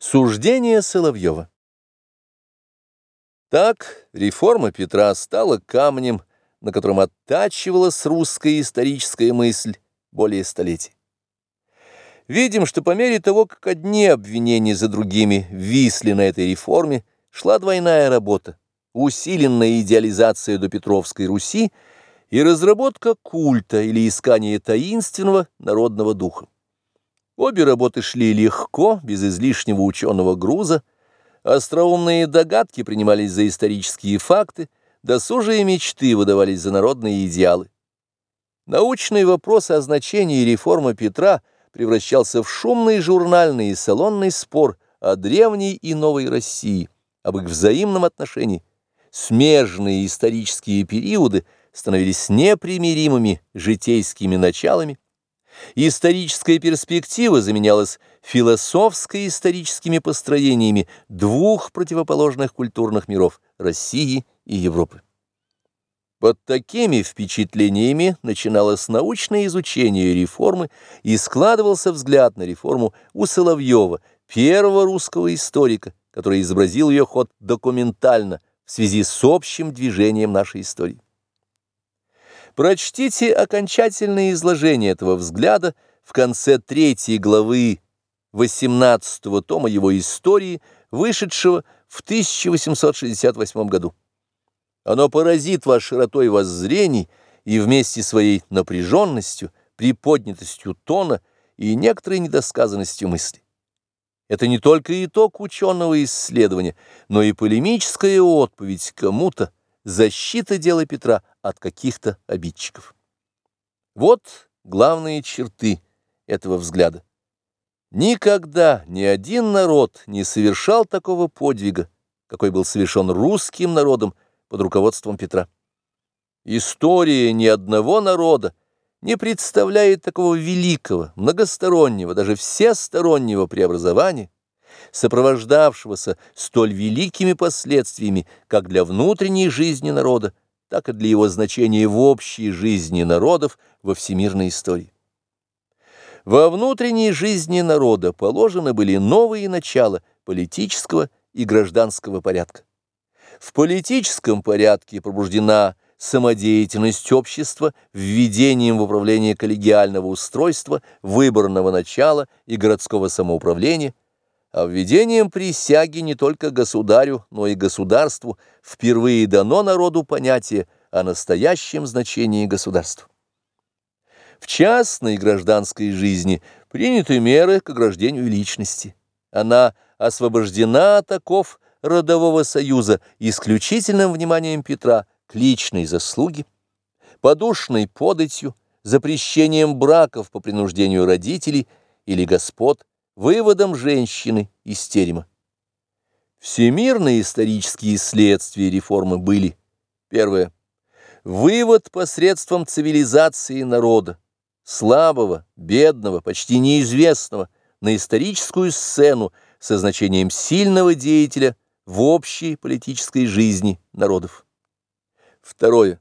Суждение Соловьева Так реформа Петра стала камнем, на котором оттачивалась русская историческая мысль более столетий. Видим, что по мере того, как одни обвинения за другими висли на этой реформе, шла двойная работа, усиленная идеализация до Петровской Руси и разработка культа или искание таинственного народного духа. Обе работы шли легко, без излишнего ученого груза, остроумные догадки принимались за исторические факты, досужие мечты выдавались за народные идеалы. Научный вопрос о значении реформы Петра – превращался в шумный журнальный и салонный спор о древней и новой России, об их взаимном отношении. Смежные исторические периоды становились непримиримыми житейскими началами, историческая перспектива заменялась философско-историческими построениями двух противоположных культурных миров – России и Европы. Под такими впечатлениями начиналось научное изучение реформы и складывался взгляд на реформу у Соловьева, первого русского историка, который изобразил ее ход документально в связи с общим движением нашей истории. Прочтите окончательное изложение этого взгляда в конце третьей главы 18 тома его истории, вышедшего в 1868 году. Оно поразит вас широтой воззрений и вместе своей напряженностью, приподнятостью тона и некоторой недосказанностью мысли. Это не только итог ученого исследования, но и полемическая отповедь кому-то, защита дела Петра от каких-то обидчиков. Вот главные черты этого взгляда. Никогда ни один народ не совершал такого подвига, какой был совершен русским народом под руководством Петра. История ни одного народа не представляет такого великого, многостороннего, даже всестороннего преобразования, сопровождавшегося столь великими последствиями как для внутренней жизни народа, так и для его значения в общей жизни народов во всемирной истории. Во внутренней жизни народа положены были новые начала политического и гражданского порядка. В политическом порядке пробуждена самодеятельность общества введением в управление коллегиального устройства, выборного начала и городского самоуправления, а введением присяги не только государю, но и государству впервые дано народу понятие о настоящем значении государства. В частной гражданской жизни приняты меры к ограждению личности. Она освобождена от оков родового союза исключительным вниманием Петра к личной заслуге, подушной податью, запрещением браков по принуждению родителей или господ, выводом женщины из терема. Всемирные исторические следствия реформы были. Первое. Вывод посредством цивилизации народа, слабого, бедного, почти неизвестного, на историческую сцену со значением сильного деятеля – в общей политической жизни народов. Второе.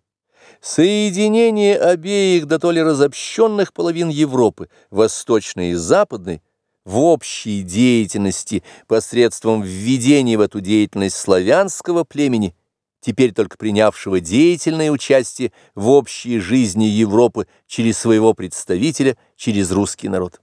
Соединение обеих до то разобщенных половин Европы, восточной и западной, в общей деятельности посредством введения в эту деятельность славянского племени, теперь только принявшего деятельное участие в общей жизни Европы через своего представителя, через русский народ.